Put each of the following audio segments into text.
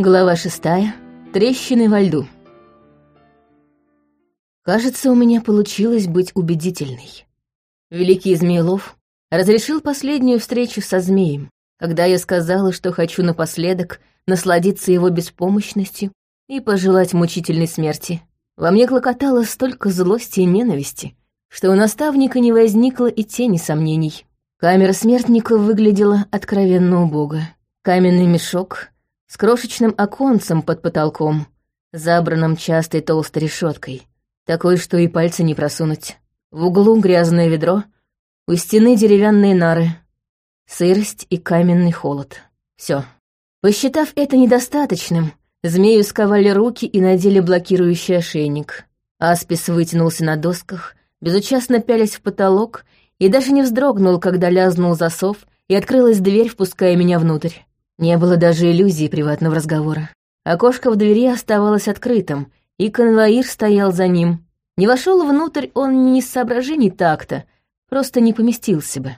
Глава шестая. Трещины во льду. Кажется, у меня получилось быть убедительной. Великий Змеелов разрешил последнюю встречу со змеем, когда я сказала, что хочу напоследок насладиться его беспомощностью и пожелать мучительной смерти. Во мне клокотало столько злости и ненависти, что у наставника не возникло и тени сомнений. Камера смертника выглядела откровенно убого. Каменный мешок с крошечным оконцем под потолком, забранным частой толстой решеткой, такой, что и пальцы не просунуть. В углу грязное ведро, у стены деревянные нары, сырость и каменный холод. Все. Посчитав это недостаточным, змею сковали руки и надели блокирующий ошейник. Аспис вытянулся на досках, безучастно пялясь в потолок и даже не вздрогнул, когда лязнул засов и открылась дверь, впуская меня внутрь. Не было даже иллюзии приватного разговора. Окошко в двери оставалось открытым, и конвоир стоял за ним. Не вошел внутрь он не из соображений такта, просто не поместился бы.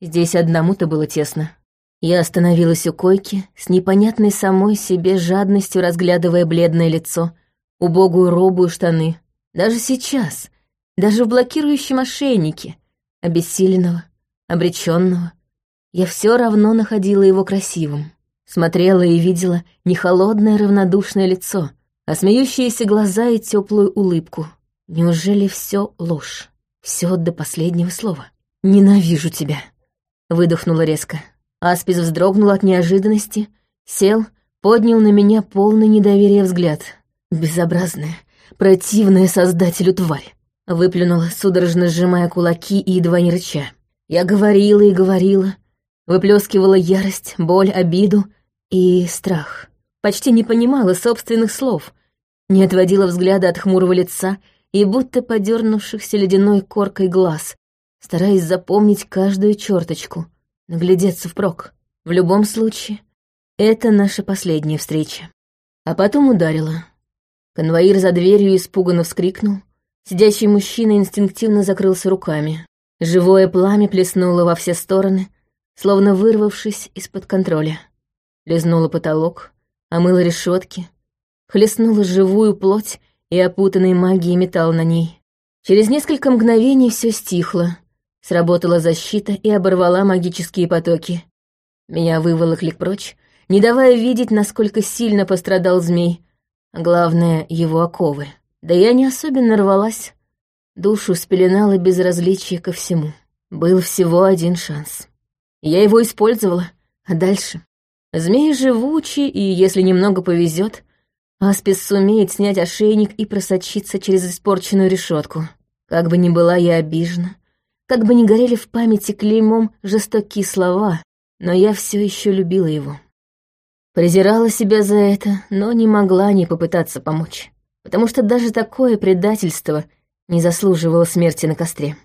Здесь одному-то было тесно. Я остановилась у койки, с непонятной самой себе жадностью разглядывая бледное лицо, убогую робу и штаны. Даже сейчас, даже в блокирующем ошейнике, обессиленного, обреченного, я все равно находила его красивым. Смотрела и видела не холодное равнодушное лицо, а смеющиеся глаза и теплую улыбку. Неужели все ложь? Все до последнего слова. «Ненавижу тебя», — выдохнула резко. Аспис вздрогнул от неожиданности, сел, поднял на меня полный недоверия взгляд. «Безобразная, противная создателю тварь», — выплюнула, судорожно сжимая кулаки и едва не рыча. Я говорила и говорила, выплескивала ярость, боль, обиду, и страх. Почти не понимала собственных слов, не отводила взгляда от хмурого лица и будто подернувшихся ледяной коркой глаз, стараясь запомнить каждую черточку, наглядеться впрок. В любом случае, это наша последняя встреча. А потом ударила. Конвоир за дверью испуганно вскрикнул. Сидящий мужчина инстинктивно закрылся руками. Живое пламя плеснуло во все стороны, словно вырвавшись из-под контроля лизнула потолок, омыла решетки, хлестнула живую плоть и опутанный магией металл на ней. Через несколько мгновений все стихло, сработала защита и оборвала магические потоки. Меня выволокли прочь, не давая видеть, насколько сильно пострадал змей, а главное — его оковы. Да я не особенно рвалась, душу спеленала безразличие ко всему. Был всего один шанс. Я его использовала, а дальше... Змей живучий, и если немного повезет, Аспис сумеет снять ошейник и просочиться через испорченную решетку. Как бы ни была я обижена, как бы ни горели в памяти клеймом жестокие слова, но я все еще любила его. Презирала себя за это, но не могла не попытаться помочь, потому что даже такое предательство не заслуживало смерти на костре.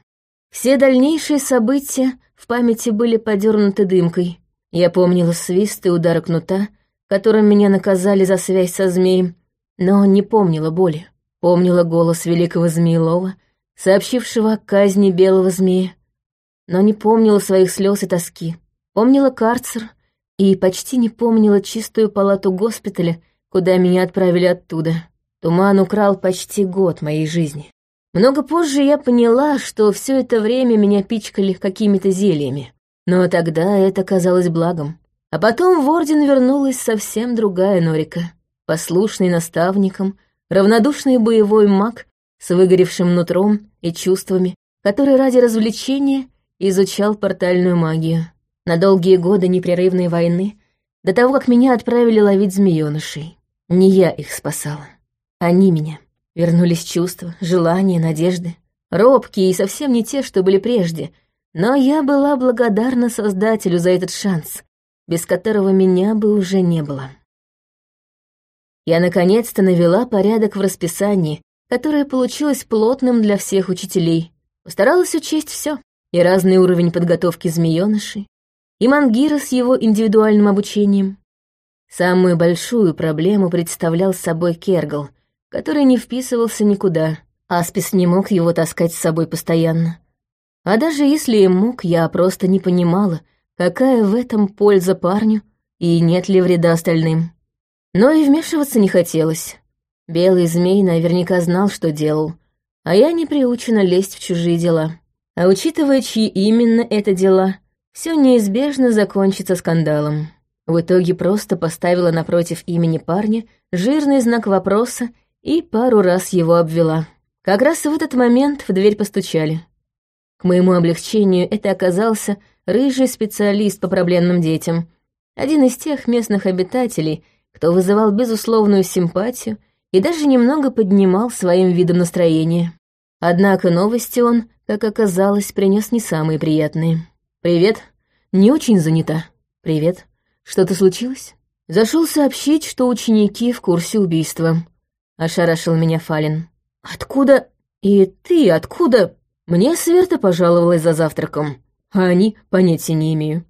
Все дальнейшие события в памяти были подернуты дымкой, я помнила свист и удары кнута, которым меня наказали за связь со змеем, но не помнила боли. Помнила голос великого Змеелова, сообщившего о казни белого змея, но не помнила своих слез и тоски. Помнила карцер и почти не помнила чистую палату госпиталя, куда меня отправили оттуда. Туман украл почти год моей жизни. Много позже я поняла, что все это время меня пичкали какими-то зельями. Но тогда это казалось благом. А потом в Орден вернулась совсем другая Норика. Послушный наставником, равнодушный боевой маг с выгоревшим нутром и чувствами, который ради развлечения изучал портальную магию. На долгие годы непрерывной войны, до того, как меня отправили ловить змеёнышей. Не я их спасала. Они меня. Вернулись чувства, желания, надежды. Робкие и совсем не те, что были прежде, но я была благодарна Создателю за этот шанс, без которого меня бы уже не было. Я наконец-то навела порядок в расписании, которое получилось плотным для всех учителей. Постаралась учесть все, и разный уровень подготовки змеёнышей, и Мангира с его индивидуальным обучением. Самую большую проблему представлял собой Кергал, который не вписывался никуда. Аспис не мог его таскать с собой постоянно. А даже если и мог, я просто не понимала, какая в этом польза парню и нет ли вреда остальным. Но и вмешиваться не хотелось. Белый змей наверняка знал, что делал, а я не приучена лезть в чужие дела. А учитывая, чьи именно это дела, все неизбежно закончится скандалом. В итоге просто поставила напротив имени парня жирный знак вопроса и пару раз его обвела. Как раз в этот момент в дверь постучали. К моему облегчению это оказался рыжий специалист по проблемным детям, один из тех местных обитателей, кто вызывал безусловную симпатию и даже немного поднимал своим видом настроение. Однако новости он, как оказалось, принес не самые приятные. «Привет. Не очень занята. Привет. Что-то случилось?» Зашел сообщить, что ученики в курсе убийства. Ошарашил меня Фалин. «Откуда? И ты откуда?» Мне Сверта пожаловалась за завтраком, а они понятия не имею.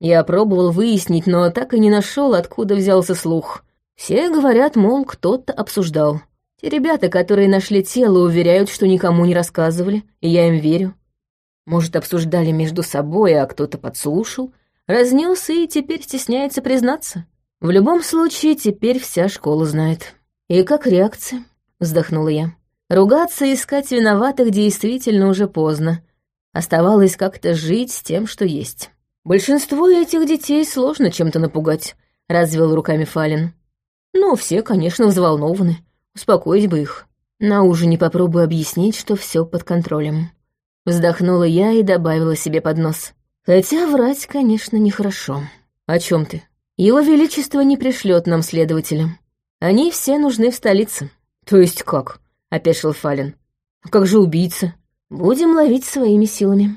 Я пробовал выяснить, но так и не нашел, откуда взялся слух. Все говорят, мол, кто-то обсуждал. Те ребята, которые нашли тело, уверяют, что никому не рассказывали, и я им верю. Может, обсуждали между собой, а кто-то подслушал, разнес и теперь стесняется признаться. В любом случае, теперь вся школа знает. «И как реакция?» — вздохнула я. Ругаться и искать виноватых действительно уже поздно. Оставалось как-то жить с тем, что есть. Большинство этих детей сложно чем-то напугать, развел руками Фалин. Ну, все, конечно, взволнованы. Успокоить бы их. На ужине попробую объяснить, что все под контролем. Вздохнула я и добавила себе под нос. Хотя врать, конечно, нехорошо. О чем ты? Его Величество не пришлет нам следователя. Они все нужны в столице. То есть как? Опешил Фалин. «А как же убийца? Будем ловить своими силами».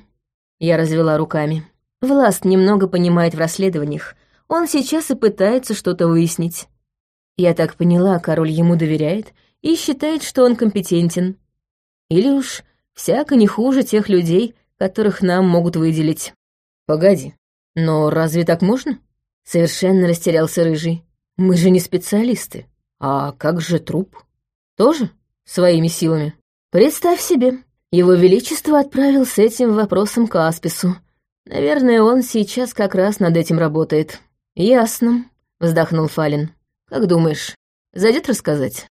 Я развела руками. Власт немного понимает в расследованиях. Он сейчас и пытается что-то выяснить. Я так поняла, король ему доверяет и считает, что он компетентен. Или уж всяко не хуже тех людей, которых нам могут выделить. Погоди, но разве так можно? Совершенно растерялся Рыжий. Мы же не специалисты. А как же труп? Тоже? Своими силами. Представь себе, его Величество отправил с этим вопросом к Аспису. Наверное, он сейчас как раз над этим работает. Ясно, вздохнул Фалин. Как думаешь, зайдет рассказать?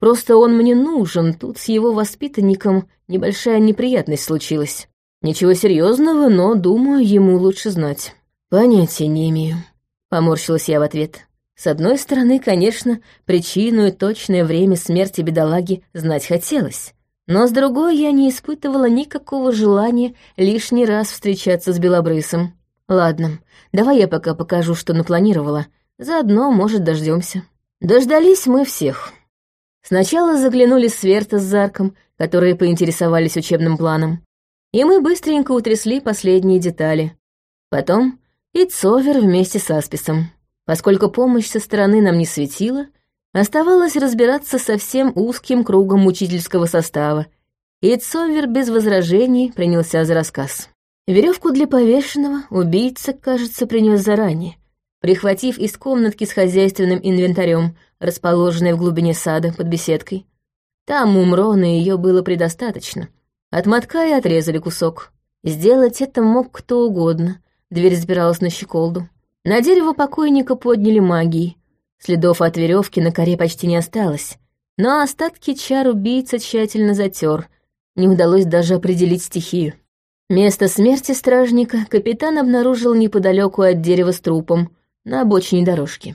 Просто он мне нужен, тут с его воспитанником небольшая неприятность случилась. Ничего серьезного, но, думаю, ему лучше знать. Понятия не имею. Поморщилась я в ответ. С одной стороны, конечно, причину и точное время смерти бедолаги знать хотелось. Но с другой я не испытывала никакого желания лишний раз встречаться с Белобрысом. Ладно, давай я пока покажу, что напланировала. Заодно, может, дождемся. Дождались мы всех. Сначала заглянули Сверта с Зарком, которые поинтересовались учебным планом. И мы быстренько утрясли последние детали. Потом и Цовер вместе с Асписом. Поскольку помощь со стороны нам не светила, оставалось разбираться со всем узким кругом учительского состава, и Цовер без возражений принялся за рассказ. Веревку для повешенного убийца, кажется, принес заранее, прихватив из комнатки с хозяйственным инвентарем, расположенной в глубине сада под беседкой. Там у Мрона ее было предостаточно. От мотка и отрезали кусок. Сделать это мог кто угодно. Дверь запиралась на щеколду. На дерево покойника подняли магией. Следов от веревки на коре почти не осталось, но остатки чар убийца тщательно затер. Не удалось даже определить стихию. Место смерти стражника капитан обнаружил неподалеку от дерева с трупом, на обочине дорожки.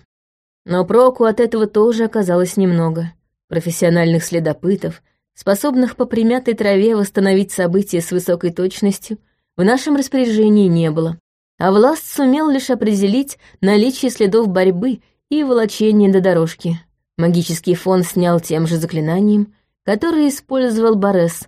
Но проку от этого тоже оказалось немного. Профессиональных следопытов, способных по примятой траве восстановить события с высокой точностью, в нашем распоряжении не было а Власт сумел лишь определить наличие следов борьбы и волочения до дорожки. Магический фон снял тем же заклинанием, которое использовал Борес,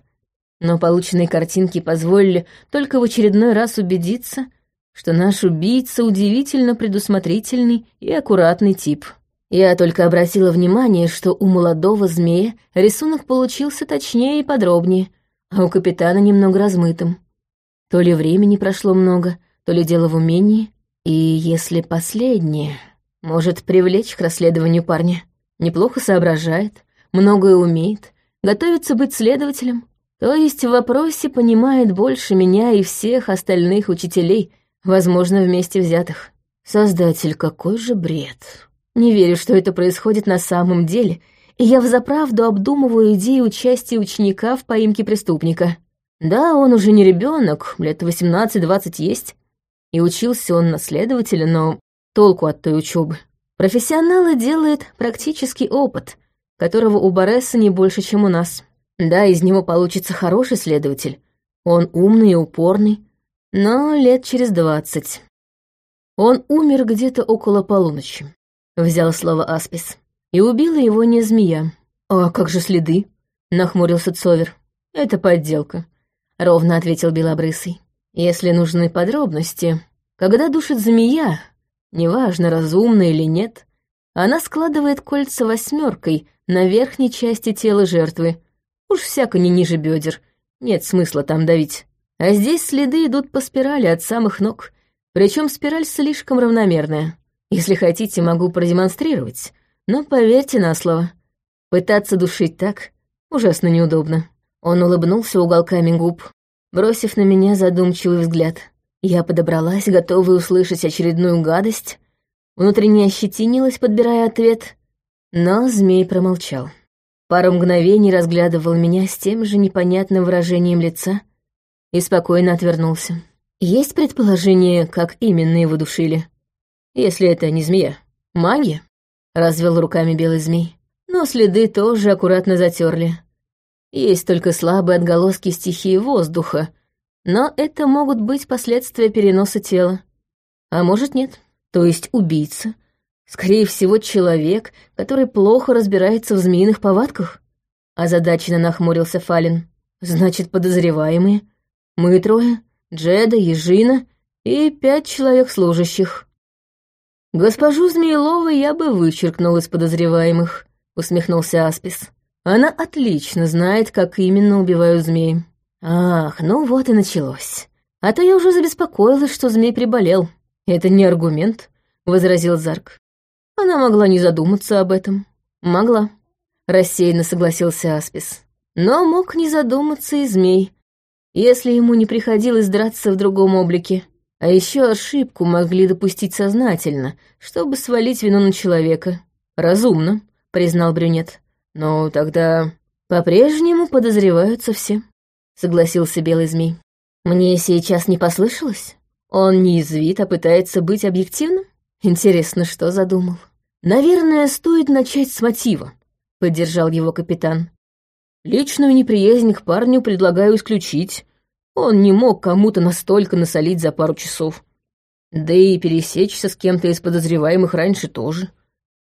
но полученные картинки позволили только в очередной раз убедиться, что наш убийца удивительно предусмотрительный и аккуратный тип. Я только обратила внимание, что у молодого змея рисунок получился точнее и подробнее, а у капитана немного размытым. То ли времени прошло много, то ли дело в умении, и если последнее может привлечь к расследованию парня, неплохо соображает, многое умеет, готовится быть следователем, то есть в вопросе понимает больше меня и всех остальных учителей, возможно, вместе взятых. Создатель, какой же бред. Не верю, что это происходит на самом деле, и я взаправду обдумываю идею участия ученика в поимке преступника. Да, он уже не ребенок, лет 18-20 есть, и учился он на следователя, но толку от той учебы. Профессионалы делают практический опыт, которого у Боресса не больше, чем у нас. Да, из него получится хороший следователь. Он умный и упорный, но лет через двадцать. Он умер где-то около полуночи. Взял слово Аспис. И убила его не змея. «А как же следы?» — нахмурился Цовер. «Это подделка», — ровно ответил Белобрысый. «Если нужны подробности, когда душит змея, неважно, разумно или нет, она складывает кольца восьмеркой на верхней части тела жертвы. Уж всяко не ниже бедер, нет смысла там давить. А здесь следы идут по спирали от самых ног, причем спираль слишком равномерная. Если хотите, могу продемонстрировать. Но поверьте на слово. Пытаться душить так ужасно неудобно. Он улыбнулся уголками губ, бросив на меня задумчивый взгляд. Я подобралась, готовая услышать очередную гадость, внутренне ощетинилась, подбирая ответ, но змей промолчал. Пару мгновений разглядывал меня с тем же непонятным выражением лица и спокойно отвернулся. Есть предположение, как именно его душили? Если это не змея. Маги? Развел руками белый змей. Но следы тоже аккуратно затерли. Есть только слабые отголоски стихии воздуха, но это могут быть последствия переноса тела. А может, нет. То есть убийца. Скорее всего, человек, который плохо разбирается в змеиных повадках. Озадаченно нахмурился Фалин. Значит, подозреваемые. Мы трое. Джеда, Ежина и пять человек служащих. Госпожу Змеелову я бы вычеркнул из подозреваемых, усмехнулся Аспис. Она отлично знает, как именно убиваю змей. Ах, ну вот и началось. А то я уже забеспокоилась, что змей приболел. Это не аргумент, возразил Зарк. Она могла не задуматься об этом. Могла. Рассеянно согласился Аспис. Но мог не задуматься и змей, если ему не приходилось драться в другом облике. А еще ошибку могли допустить сознательно, чтобы свалить вину на человека. Разумно, признал брюнет. Но тогда по-прежнему подозреваются все, согласился белый змей. Мне сейчас не послышалось? Он не извит, а пытается быть объективным? Интересно, что задумал? Наверное, стоит начать с мотива, поддержал его капитан. Личную неприязнь к парню предлагаю исключить. Он не мог кому-то настолько насолить за пару часов. Да и пересечься с кем-то из подозреваемых раньше тоже.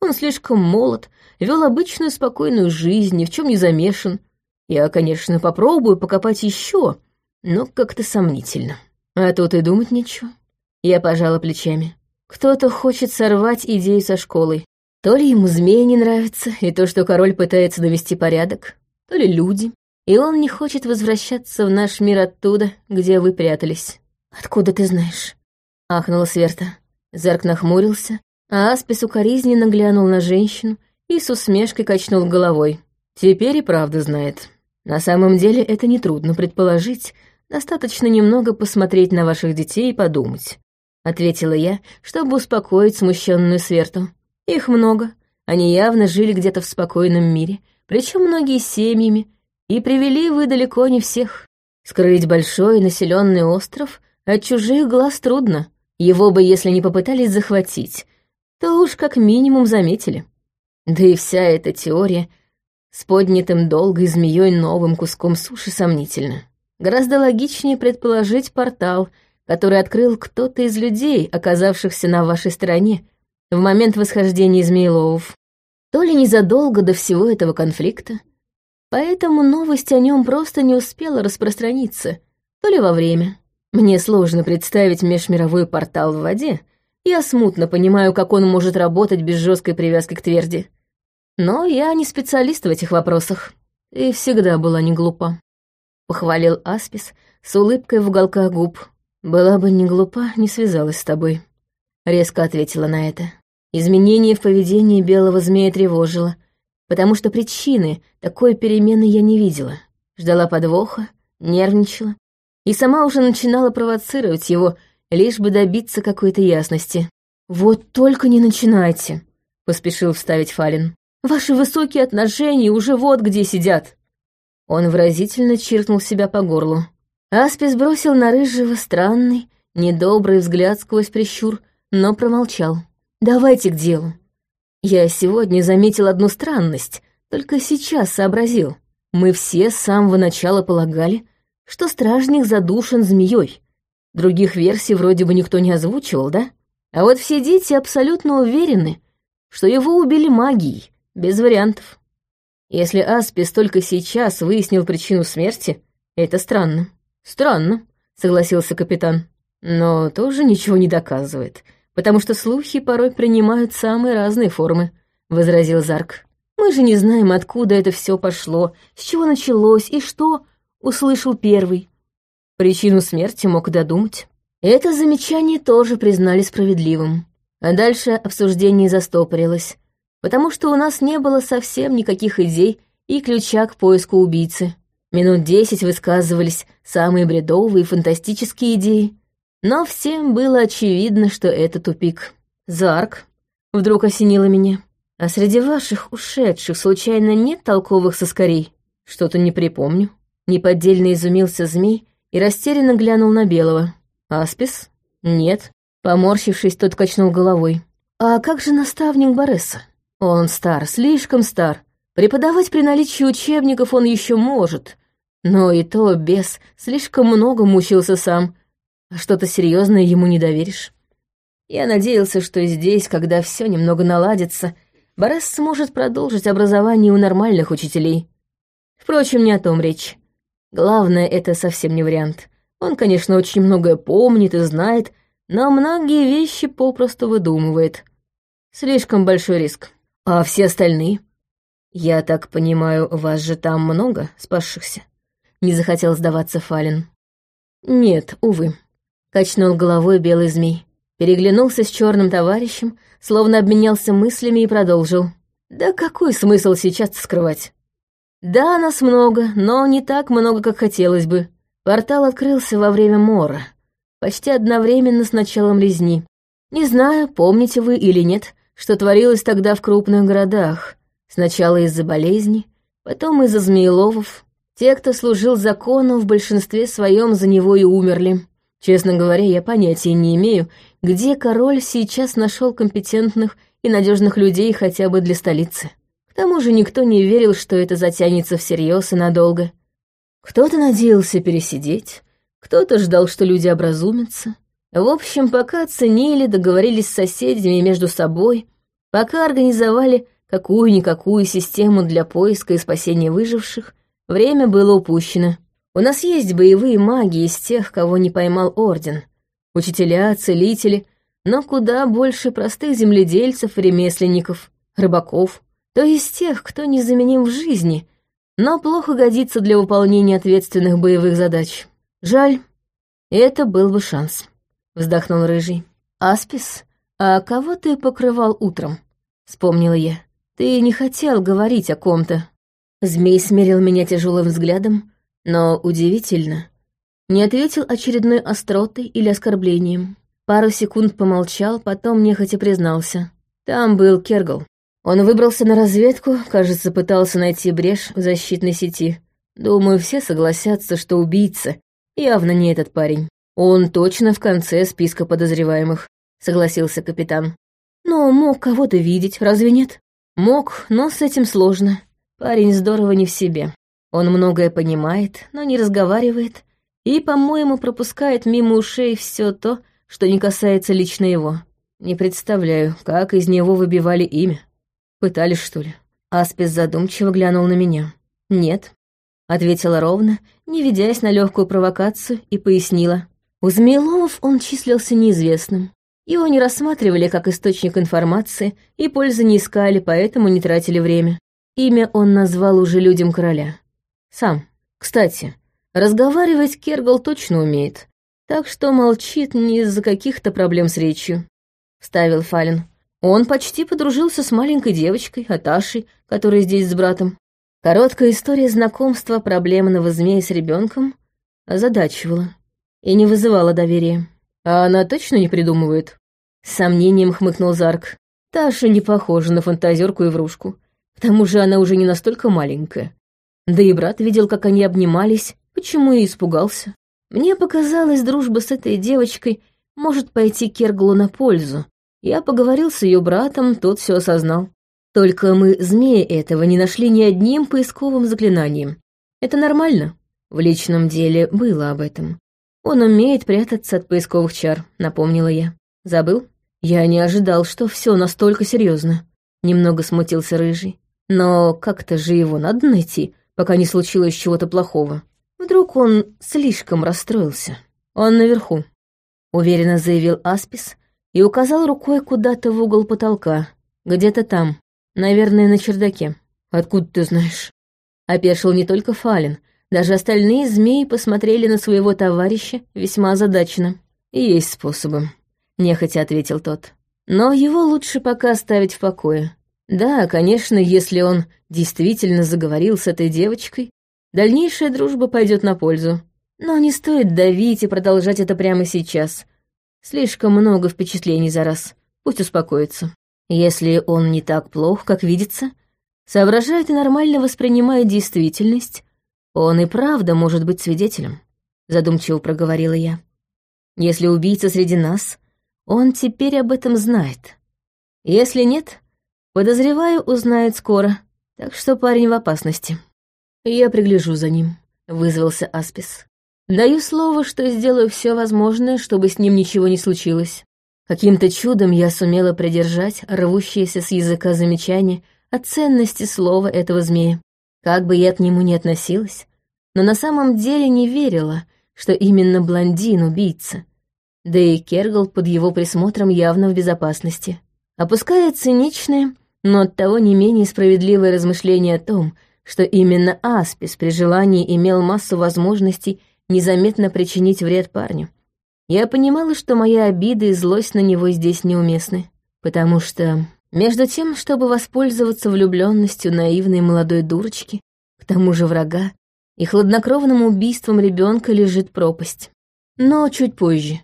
Он слишком молод, вел обычную спокойную жизнь, ни в чем не замешан. Я, конечно, попробую покопать еще, но как-то сомнительно. А тут и думать нечего. Я пожала плечами. Кто-то хочет сорвать идею со школой. То ли ему змеи не нравится, и то, что король пытается навести порядок, то ли люди, и он не хочет возвращаться в наш мир оттуда, где вы прятались. Откуда ты знаешь? Ахнула Сверта. Зарк нахмурился, Аспис укоризненно глянул на женщину и с усмешкой качнул головой. Теперь и правда знает. На самом деле это нетрудно предположить, достаточно немного посмотреть на ваших детей и подумать. Ответила я, чтобы успокоить смущенную Сверту. Их много, они явно жили где-то в спокойном мире, причем многие семьями, и привели вы далеко не всех. Скрыть большой населенный остров от чужих глаз трудно. Его бы, если не попытались захватить, то уж как минимум заметили. Да и вся эта теория с поднятым долгой змеей новым куском суши сомнительна. Гораздо логичнее предположить портал, который открыл кто-то из людей, оказавшихся на вашей стороне, в момент восхождения змееловов то ли незадолго до всего этого конфликта, поэтому новость о нем просто не успела распространиться, то ли во время. Мне сложно представить межмировой портал в воде, я смутно понимаю, как он может работать без жесткой привязки к тверди. Но я не специалист в этих вопросах и всегда была не глупа. Похвалил Аспис с улыбкой в уголках губ. «Была бы не глупа, не связалась с тобой», — резко ответила на это. Изменение в поведении белого змея тревожило, потому что причины такой перемены я не видела. Ждала подвоха, нервничала и сама уже начинала провоцировать его, лишь бы добиться какой-то ясности. «Вот только не начинайте», поспешил вставить Фалин. «Ваши высокие отношения уже вот где сидят!» Он выразительно чиркнул себя по горлу. Аспис бросил на Рыжего странный, недобрый взгляд сквозь прищур, но промолчал. «Давайте к делу. Я сегодня заметил одну странность, только сейчас сообразил. Мы все с самого начала полагали, что стражник задушен змеей. Других версий вроде бы никто не озвучивал, да? А вот все дети абсолютно уверены, что его убили магией, без вариантов. Если Аспис только сейчас выяснил причину смерти, это странно. Странно, согласился капитан. Но тоже ничего не доказывает, потому что слухи порой принимают самые разные формы, возразил Зарк. Мы же не знаем, откуда это все пошло, с чего началось и что услышал первый. Причину смерти мог додумать. Это замечание тоже признали справедливым. А дальше обсуждение застопорилось, потому что у нас не было совсем никаких идей и ключа к поиску убийцы. Минут десять высказывались самые бредовые и фантастические идеи, но всем было очевидно, что это тупик. Зарк вдруг осенило меня. А среди ваших ушедших случайно нет толковых соскорей? Что-то не припомню. Неподдельно изумился змей и растерянно глянул на белого. Аспис? Нет. Поморщившись, тот качнул головой. А как же наставник Боресса? Он стар, слишком стар. Преподавать при наличии учебников он еще может. Но и то без слишком много мучился сам. А что-то серьезное ему не доверишь. Я надеялся, что здесь, когда все немного наладится, Борес сможет продолжить образование у нормальных учителей. Впрочем, не о том речь. Главное, это совсем не вариант. Он, конечно, очень многое помнит и знает, но многие вещи попросту выдумывает. Слишком большой риск. А все остальные? Я так понимаю, вас же там много спасшихся? Не захотел сдаваться Фалин. Нет, увы. Качнул головой белый змей переглянулся с черным товарищем, словно обменялся мыслями и продолжил. «Да какой смысл сейчас скрывать? Да, нас много, но не так много, как хотелось бы. Портал открылся во время мора, почти одновременно с началом резни. Не знаю, помните вы или нет, что творилось тогда в крупных городах. Сначала из-за болезни, потом из-за змееловов. Те, кто служил закону, в большинстве своем за него и умерли. Честно говоря, я понятия не имею, где король сейчас нашел компетентных и надежных людей хотя бы для столицы. К тому же никто не верил, что это затянется всерьез и надолго. Кто-то надеялся пересидеть, кто-то ждал, что люди образумятся. В общем, пока оценили, договорились с соседями между собой, пока организовали какую-никакую систему для поиска и спасения выживших, время было упущено. У нас есть боевые маги из тех, кого не поймал Орден — учителя, целители, но куда больше простых земледельцев, ремесленников, рыбаков, то есть тех, кто незаменим в жизни, но плохо годится для выполнения ответственных боевых задач. Жаль, это был бы шанс, вздохнул Рыжий. Аспис, а кого ты покрывал утром? Вспомнила я. Ты не хотел говорить о ком-то. Змей смерил меня тяжелым взглядом, но удивительно, не ответил очередной остротой или оскорблением. Пару секунд помолчал, потом нехотя признался. Там был Кергал. Он выбрался на разведку, кажется, пытался найти брешь в защитной сети. Думаю, все согласятся, что убийца явно не этот парень. Он точно в конце списка подозреваемых, согласился капитан. Но мог кого-то видеть, разве нет? Мог, но с этим сложно. Парень здорово не в себе. Он многое понимает, но не разговаривает и, по-моему, пропускает мимо ушей все то, что не касается лично его. Не представляю, как из него выбивали имя. Пытались, что ли? Аспис задумчиво глянул на меня. «Нет», — ответила ровно, не ведясь на легкую провокацию, и пояснила. У Змееловов он числился неизвестным. Его не рассматривали как источник информации и пользы не искали, поэтому не тратили время. Имя он назвал уже людям короля. Сам. Кстати, Разговаривать Кергал точно умеет, так что молчит не из-за каких-то проблем с речью», — вставил Фалин. «Он почти подружился с маленькой девочкой, Аташей, которая здесь с братом. Короткая история знакомства проблемного змея с ребенком озадачивала и не вызывала доверия. А она точно не придумывает?» С сомнением хмыкнул Зарк. Таша не похожа на фантазерку и врушку. К тому же она уже не настолько маленькая. Да и брат видел, как они обнимались, почему и испугался. Мне показалось, дружба с этой девочкой может пойти Керглу на пользу. Я поговорил с ее братом, тот все осознал. Только мы змея этого не нашли ни одним поисковым заклинанием. Это нормально. В личном деле было об этом. Он умеет прятаться от поисковых чар, напомнила я. Забыл? Я не ожидал, что все настолько серьезно. Немного смутился рыжий. Но как-то же его надо найти, пока не случилось чего-то плохого. Вдруг он слишком расстроился. Он наверху, уверенно заявил Аспис и указал рукой куда-то в угол потолка. Где-то там, наверное, на чердаке. Откуда ты знаешь? Опешил не только Фалин, даже остальные змеи посмотрели на своего товарища весьма озадаченно. «Есть способы», — нехотя ответил тот. «Но его лучше пока оставить в покое. Да, конечно, если он действительно заговорил с этой девочкой, дальнейшая дружба пойдет на пользу. Но не стоит давить и продолжать это прямо сейчас. Слишком много впечатлений за раз. Пусть успокоится. Если он не так плох, как видится, соображает и нормально воспринимает действительность, он и правда может быть свидетелем, задумчиво проговорила я. Если убийца среди нас, он теперь об этом знает. Если нет, подозреваю, узнает скоро, так что парень в опасности. Я пригляжу за ним, вызвался Аспис. Даю слово, что сделаю все возможное, чтобы с ним ничего не случилось. Каким-то чудом я сумела придержать рвущееся с языка замечание о ценности слова этого змея. Как бы я к нему ни относилась, но на самом деле не верила, что именно блондин убийца. Да и Кергл под его присмотром явно в безопасности. Опуская циничное, но оттого не менее справедливое размышление о том, что именно Аспис при желании имел массу возможностей незаметно причинить вред парню. Я понимала, что моя обида и злость на него здесь неуместны, потому что между тем, чтобы воспользоваться влюбленностью наивной молодой дурочки, к тому же врага, и хладнокровным убийством ребенка лежит пропасть. Но чуть позже.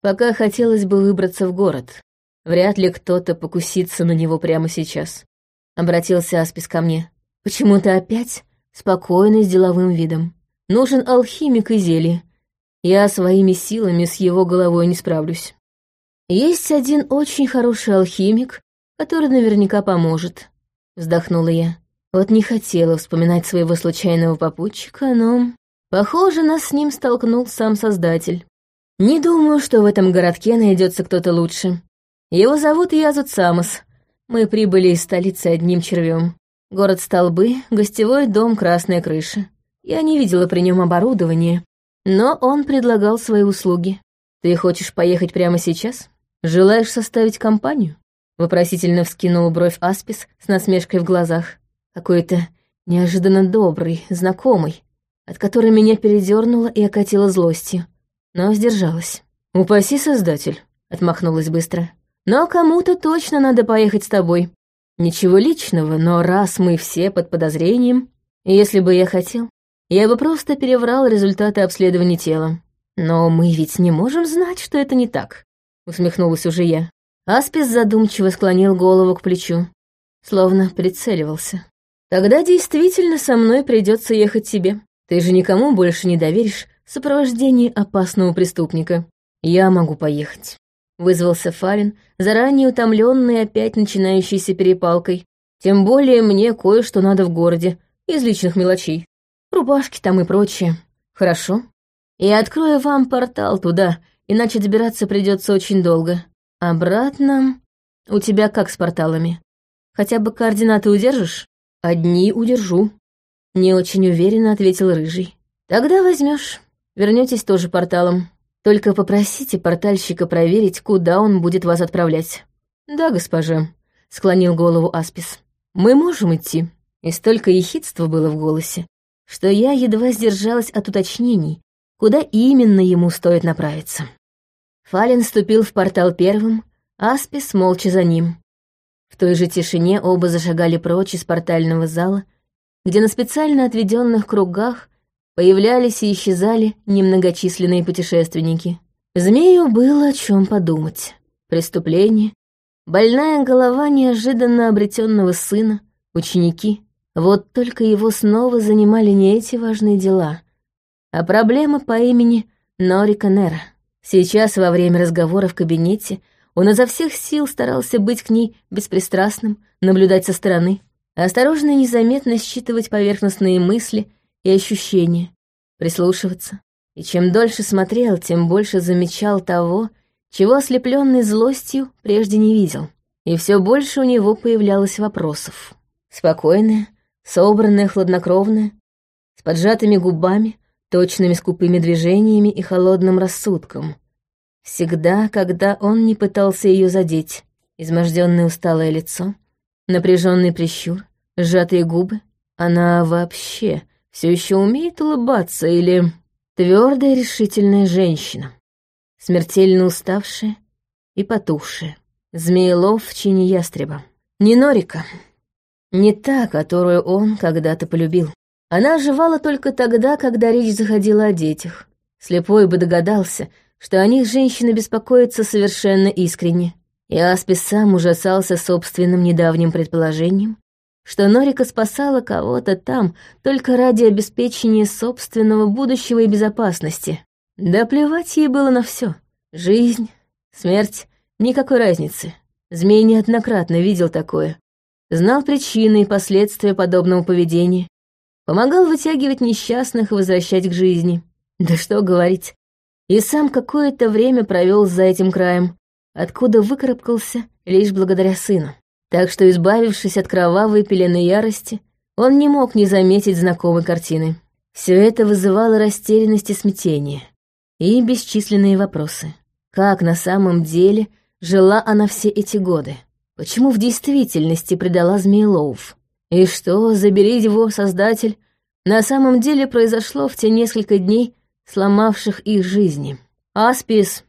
Пока хотелось бы выбраться в город. Вряд ли кто-то покусится на него прямо сейчас. Обратился Аспис ко мне. Почему-то опять спокойно, с деловым видом. Нужен алхимик и зелье. Я своими силами с его головой не справлюсь. Есть один очень хороший алхимик, который наверняка поможет, вздохнула я. Вот не хотела вспоминать своего случайного попутчика, но... Похоже, нас с ним столкнул сам Создатель. Не думаю, что в этом городке найдется кто-то лучше. Его зовут Язут Самос. Мы прибыли из столицы одним червем. Город Столбы, гостевой дом Красная Крыша. Я не видела при нем оборудования, но он предлагал свои услуги. Ты хочешь поехать прямо сейчас? Желаешь составить компанию? Вопросительно вскинул бровь Аспис с насмешкой в глазах. Какой-то неожиданно добрый, знакомый, от которой меня передернуло и окатило злостью. Но сдержалась. «Упаси, Создатель», — отмахнулась быстро. «Но кому-то точно надо поехать с тобой. Ничего личного, но раз мы все под подозрением, если бы я хотел, я бы просто переврал результаты обследования тела. Но мы ведь не можем знать, что это не так», — усмехнулась уже я. Аспис задумчиво склонил голову к плечу, словно прицеливался. «Тогда действительно со мной придется ехать тебе. Ты же никому больше не доверишь сопровождение опасного преступника. Я могу поехать». Вызвался Фалин, заранее утомленный опять начинающейся перепалкой. Тем более мне кое-что надо в городе, из личных мелочей. Рубашки там и прочее. Хорошо. Я открою вам портал туда, иначе добираться придется очень долго. Обратно... У тебя как с порталами? Хотя бы координаты удержишь? Одни удержу. Не очень уверенно ответил Рыжий. Тогда возьмешь. Вернетесь тоже порталом. Только попросите портальщика проверить, куда он будет вас отправлять. Да, госпожа, склонил голову Аспис. Мы можем идти. И столько ехидства было в голосе, что я едва сдержалась от уточнений, куда именно ему стоит направиться. Фален ступил в портал первым, Аспис молча за ним. В той же тишине оба зашагали прочь из портального зала, где на специально отведенных кругах появлялись и исчезали немногочисленные путешественники. Змею было о чем подумать. Преступление, Больная голова неожиданно обретенного сына, ученики. Вот только его снова занимали не эти важные дела, а проблема по имени Норика Нера. Сейчас, во время разговора в кабинете, он изо всех сил старался быть к ней беспристрастным, наблюдать со стороны, осторожно и незаметно считывать поверхностные мысли и ощущения, прислушиваться. И чем дольше смотрел, тем больше замечал того, чего ослепленный злостью прежде не видел. И все больше у него появлялось вопросов. Спокойная, собранная, хладнокровная, с поджатыми губами, точными скупыми движениями и холодным рассудком. Всегда, когда он не пытался ее задеть, изможденное усталое лицо, напряженный прищур, сжатые губы, она вообще все еще умеет улыбаться или твердая решительная женщина, смертельно уставшая и потухшая. Змеелов в чине ястреба. Не Норика, не та, которую он когда-то полюбил. Она оживала только тогда, когда речь заходила о детях. Слепой бы догадался, что о них женщины беспокоятся совершенно искренне. И Аспис сам ужасался собственным недавним предположением, что Норика спасала кого-то там только ради обеспечения собственного будущего и безопасности. Да плевать ей было на все. Жизнь, смерть, никакой разницы. Змей неоднократно видел такое. Знал причины и последствия подобного поведения. Помогал вытягивать несчастных и возвращать к жизни. Да что говорить. И сам какое-то время провел за этим краем, откуда выкарабкался лишь благодаря сыну. Так что, избавившись от кровавой пелены ярости, он не мог не заметить знакомой картины. Все это вызывало растерянность и смятение. И бесчисленные вопросы. Как на самом деле жила она все эти годы? Почему в действительности предала Змеелоуф? И что, забери его, создатель, на самом деле произошло в те несколько дней, сломавших их жизни? Аспис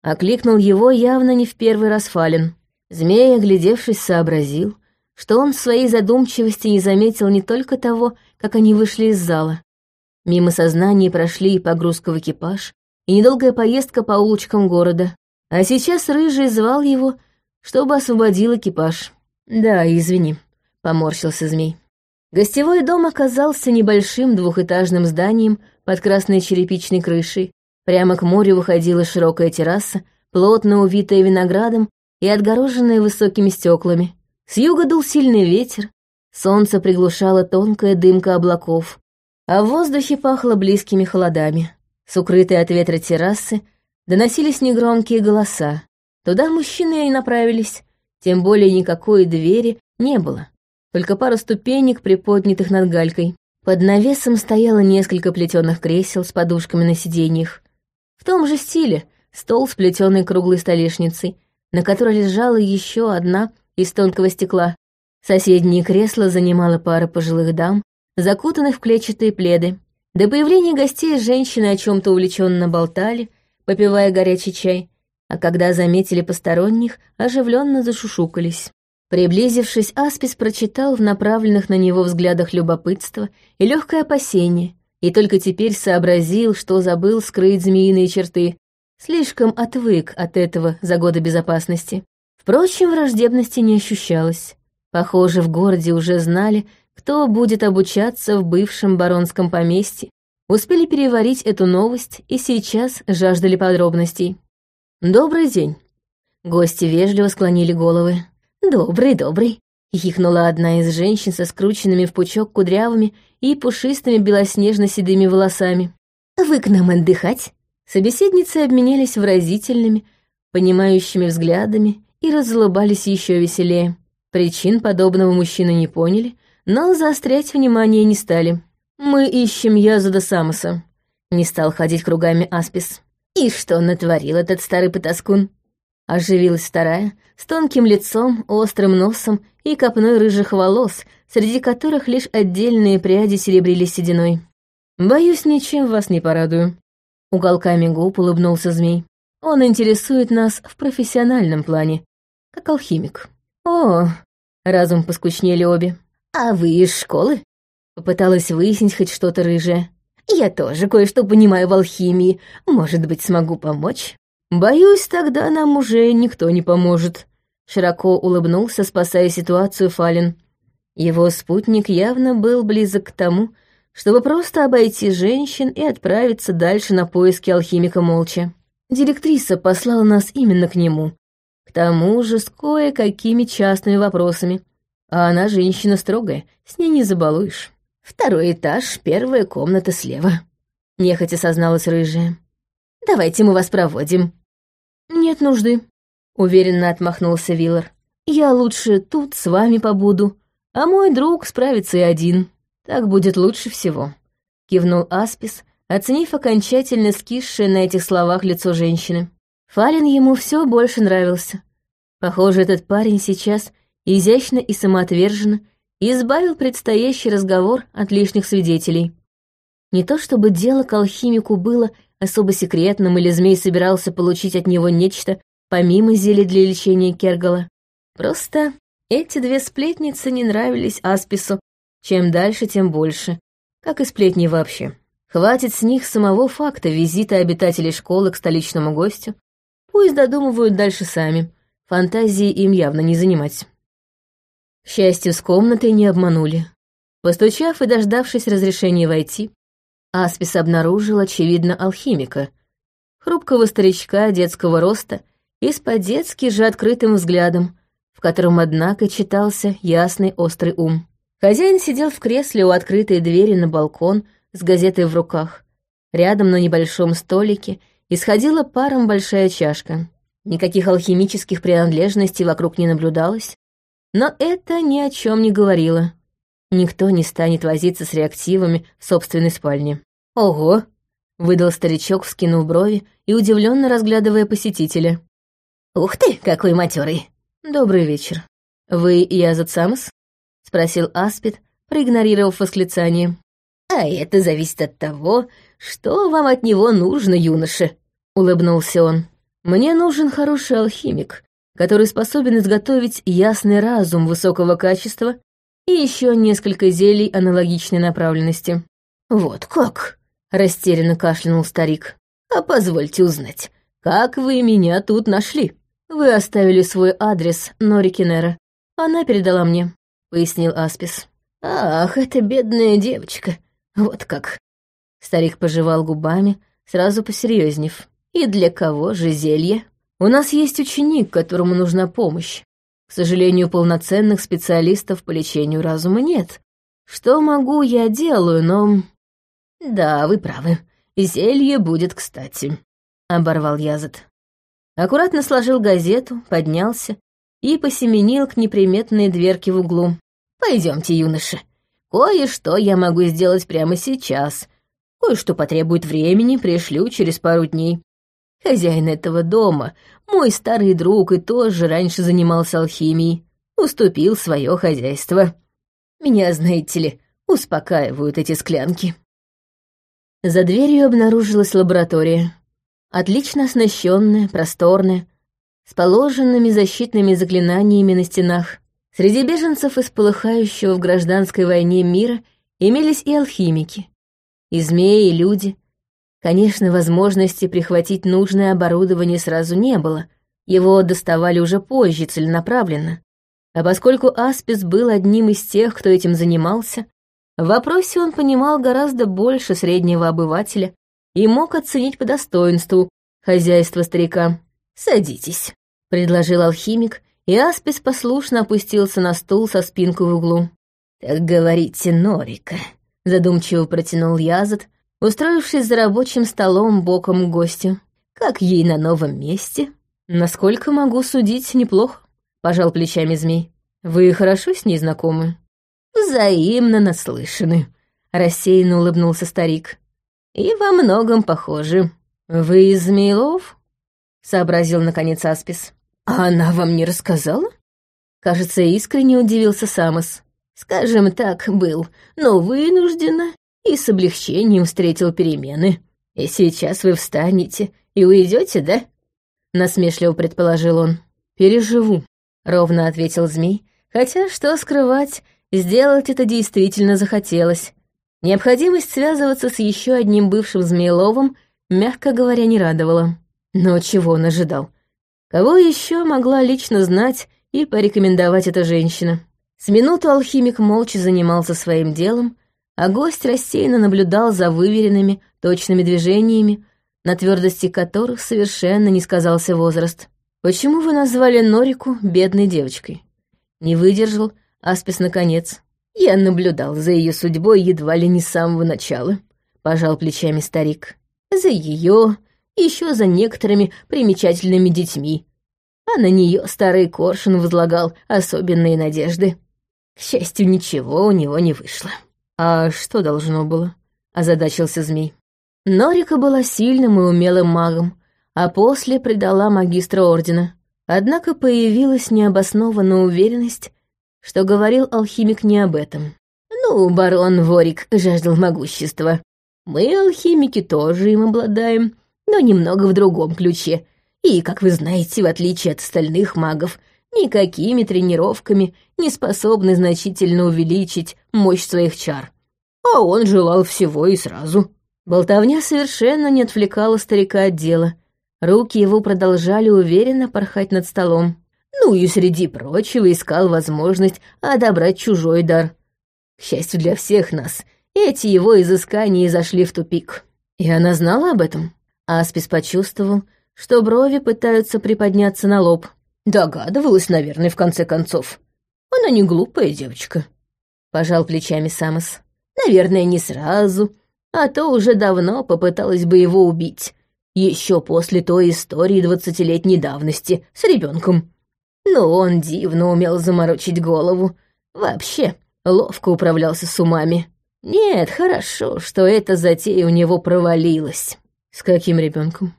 окликнул его явно не в первый раз Фален. Змей, оглядевшись, сообразил, что он в своей задумчивости не заметил не только того, как они вышли из зала. Мимо сознания прошли и погрузка в экипаж, и недолгая поездка по улочкам города. А сейчас Рыжий звал его чтобы освободил экипаж. Да, извини, поморщился змей. Гостевой дом оказался небольшим двухэтажным зданием под красной черепичной крышей. Прямо к морю выходила широкая терраса, плотно увитая виноградом и отгороженная высокими стеклами. С юга дул сильный ветер, солнце приглушало тонкая дымка облаков, а в воздухе пахло близкими холодами. С укрытой от ветра террасы доносились негромкие голоса. Туда мужчины и направились, тем более никакой двери не было, только пара ступенек, приподнятых над галькой. Под навесом стояло несколько плетеных кресел с подушками на сиденьях. В том же стиле стол с плетеной круглой столешницей, на которой лежала еще одна из тонкого стекла. Соседние кресла занимала пара пожилых дам, закутанных в клетчатые пледы. До появления гостей женщины о чем-то увлеченно болтали, попивая горячий чай, а когда заметили посторонних, оживленно зашушукались. Приблизившись, Аспис прочитал в направленных на него взглядах любопытство и легкое опасение, и только теперь сообразил, что забыл скрыть змеиные черты. Слишком отвык от этого за годы безопасности. Впрочем, враждебности не ощущалось. Похоже, в городе уже знали, кто будет обучаться в бывшем баронском поместье. Успели переварить эту новость и сейчас жаждали подробностей. «Добрый день». Гости вежливо склонили головы. «Добрый, добрый», — хихикнула одна из женщин со скрученными в пучок кудрявыми и пушистыми белоснежно-седыми волосами. «Вы к нам отдыхать?» Собеседницы обменялись выразительными, понимающими взглядами и разулыбались еще веселее. Причин подобного мужчины не поняли, но заострять внимание не стали. «Мы ищем Язуда Самоса», — не стал ходить кругами Аспис. «И что натворил этот старый потаскун?» Оживилась вторая, с тонким лицом, острым носом и копной рыжих волос, среди которых лишь отдельные пряди серебрились сединой. «Боюсь, ничем вас не порадую». Уголками губ улыбнулся змей. «Он интересует нас в профессиональном плане, как алхимик». «О!» — разум поскучнели обе. «А вы из школы?» Попыталась выяснить хоть что-то рыжее. Я тоже кое-что понимаю в алхимии. Может быть, смогу помочь? Боюсь, тогда нам уже никто не поможет. Широко улыбнулся, спасая ситуацию Фалин. Его спутник явно был близок к тому, чтобы просто обойти женщин и отправиться дальше на поиски алхимика молча. Директриса послала нас именно к нему. К тому же с кое-какими частными вопросами. А она женщина строгая, с ней не забалуешь. Второй этаж, первая комната слева. Нехотя созналась рыжая. «Давайте мы вас проводим». «Нет нужды», — уверенно отмахнулся Виллар. «Я лучше тут с вами побуду, а мой друг справится и один. Так будет лучше всего», — кивнул Аспис, оценив окончательно скисшее на этих словах лицо женщины. Фалин ему все больше нравился. Похоже, этот парень сейчас изящно и самоотверженно избавил предстоящий разговор от лишних свидетелей. Не то чтобы дело к алхимику было особо секретным или змей собирался получить от него нечто помимо зелья для лечения Кергала. Просто эти две сплетницы не нравились Аспису, чем дальше, тем больше, как и сплетни вообще. Хватит с них самого факта визита обитателей школы к столичному гостю. Пусть додумывают дальше сами. Фантазии им явно не занимать. Счастью, с комнатой не обманули. Постучав и дождавшись разрешения войти, Аспис обнаружил, очевидно, алхимика, хрупкого старичка детского роста и с по-детски же открытым взглядом, в котором, однако, читался ясный острый ум. Хозяин сидел в кресле у открытой двери на балкон с газетой в руках. Рядом на небольшом столике исходила паром большая чашка. Никаких алхимических принадлежностей вокруг не наблюдалось, но это ни о чем не говорило. Никто не станет возиться с реактивами в собственной спальне. «Ого!» — выдал старичок, вскинув брови и удивленно разглядывая посетителя. «Ух ты, какой матерый!» «Добрый вечер. Вы Язат Самос?» — спросил Аспид, проигнорировав восклицание. «А это зависит от того, что вам от него нужно, юноша», — улыбнулся он. «Мне нужен хороший алхимик, который способен изготовить ясный разум высокого качества и еще несколько зелий аналогичной направленности. «Вот как?» — растерянно кашлянул старик. «А позвольте узнать, как вы меня тут нашли?» «Вы оставили свой адрес Нори Кинера. Она передала мне», — пояснил Аспис. «Ах, эта бедная девочка. Вот как». Старик пожевал губами, сразу посерьезнев. «И для кого же зелье?» У нас есть ученик, которому нужна помощь. К сожалению, полноценных специалистов по лечению разума нет. Что могу, я делаю, но... Да, вы правы. Зелье будет кстати, — оборвал Язет. Аккуратно сложил газету, поднялся и посеменил к неприметной дверке в углу. Пойдемте, юноша. Кое-что я могу сделать прямо сейчас. Кое-что потребует времени, пришлю через пару дней. Хозяин этого дома, мой старый друг и тоже раньше занимался алхимией, уступил свое хозяйство. Меня, знаете ли, успокаивают эти склянки. За дверью обнаружилась лаборатория. Отлично оснащенная, просторная, с положенными защитными заклинаниями на стенах. Среди беженцев из полыхающего в гражданской войне мира имелись и алхимики, и змеи, и люди, Конечно, возможности прихватить нужное оборудование сразу не было, его доставали уже позже, целенаправленно. А поскольку Аспис был одним из тех, кто этим занимался, в вопросе он понимал гораздо больше среднего обывателя и мог оценить по достоинству хозяйство старика. «Садитесь», — предложил алхимик, и Аспис послушно опустился на стул со спинкой в углу. «Так говорите, Норика», — задумчиво протянул Язот, устроившись за рабочим столом боком к гостю. Как ей на новом месте? Насколько могу судить, неплохо, пожал плечами змей. Вы хорошо с ней знакомы? Взаимно наслышаны, рассеянно улыбнулся старик. И во многом похожи. Вы из Змеилов? сообразил наконец Аспис. А она вам не рассказала? Кажется, искренне удивился Самос. Скажем так, был, но вынужденно и с облегчением встретил перемены. И сейчас вы встанете и уйдете, да?» Насмешливо предположил он. «Переживу», — ровно ответил змей, хотя, что скрывать, сделать это действительно захотелось. Необходимость связываться с еще одним бывшим змееловым, мягко говоря, не радовала. Но чего он ожидал? Кого еще могла лично знать и порекомендовать это женщина. С минуту алхимик молча занимался своим делом, а гость рассеянно наблюдал за выверенными, точными движениями, на твердости которых совершенно не сказался возраст. «Почему вы назвали Норику бедной девочкой?» Не выдержал Аспис наконец. «Я наблюдал за ее судьбой едва ли не с самого начала», — пожал плечами старик. «За ее, еще за некоторыми примечательными детьми. А на нее старый Коршун возлагал особенные надежды. К счастью, ничего у него не вышло». «А что должно было?» — озадачился змей. Норика была сильным и умелым магом, а после предала магистра ордена. Однако появилась необоснованная уверенность, что говорил алхимик не об этом. «Ну, барон Ворик жаждал могущества. Мы, алхимики, тоже им обладаем, но немного в другом ключе. И, как вы знаете, в отличие от остальных магов, никакими тренировками не способны значительно увеличить мощь своих чар. А он желал всего и сразу. Болтовня совершенно не отвлекала старика от дела. Руки его продолжали уверенно порхать над столом. Ну и среди прочего искал возможность отобрать чужой дар. К счастью для всех нас, эти его изыскания зашли в тупик. И она знала об этом. Аспис почувствовал, что брови пытаются приподняться на лоб. Догадывалась, наверное, в конце концов. Она не глупая девочка. Пожал плечами Самос. Наверное, не сразу, а то уже давно попыталась бы его убить. Еще после той истории двадцатилетней давности с ребенком. Но он дивно умел заморочить голову. Вообще, ловко управлялся с умами. Нет, хорошо, что эта затея у него провалилась. С каким ребенком?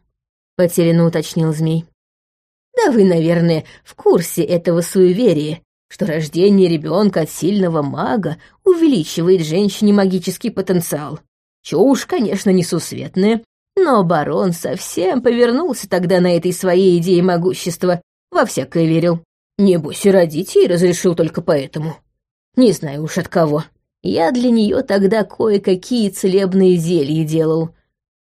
Потерянно уточнил змей. Да вы, наверное, в курсе этого суеверия, что рождение ребенка от сильного мага увеличивает женщине магический потенциал. Чушь, конечно, несусветная, но барон совсем повернулся тогда на этой своей идее могущества, во всякое верил. Небось, и родить ей разрешил только поэтому. Не знаю уж от кого. Я для нее тогда кое-какие целебные зелья делал.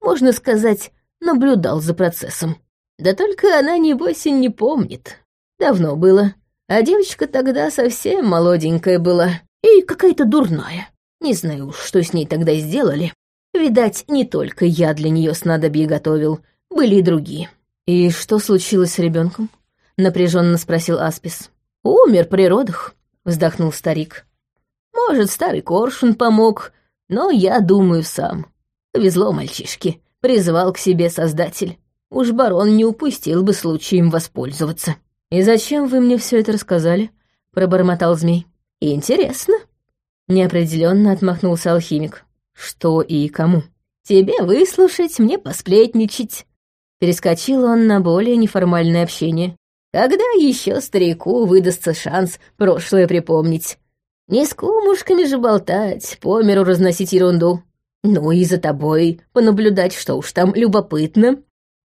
Можно сказать, наблюдал за процессом. Да только она, небось, и не помнит. Давно было. А девочка тогда совсем молоденькая была и какая-то дурная. Не знаю уж, что с ней тогда сделали. Видать, не только я для нее снадобье готовил, были и другие. И что случилось с ребенком? напряженно спросил Аспис. Умер при родах, вздохнул старик. Может, старый коршун помог, но я думаю сам. Повезло мальчишке, призвал к себе создатель. Уж барон не упустил бы случаем воспользоваться. «И зачем вы мне все это рассказали?» — пробормотал змей. «Интересно». Неопределенно отмахнулся алхимик. «Что и кому?» «Тебе выслушать, мне посплетничать». Перескочил он на более неформальное общение. «Когда еще старику выдастся шанс прошлое припомнить? Не с кумушками же болтать, по миру разносить ерунду. Ну и за тобой понаблюдать, что уж там любопытно.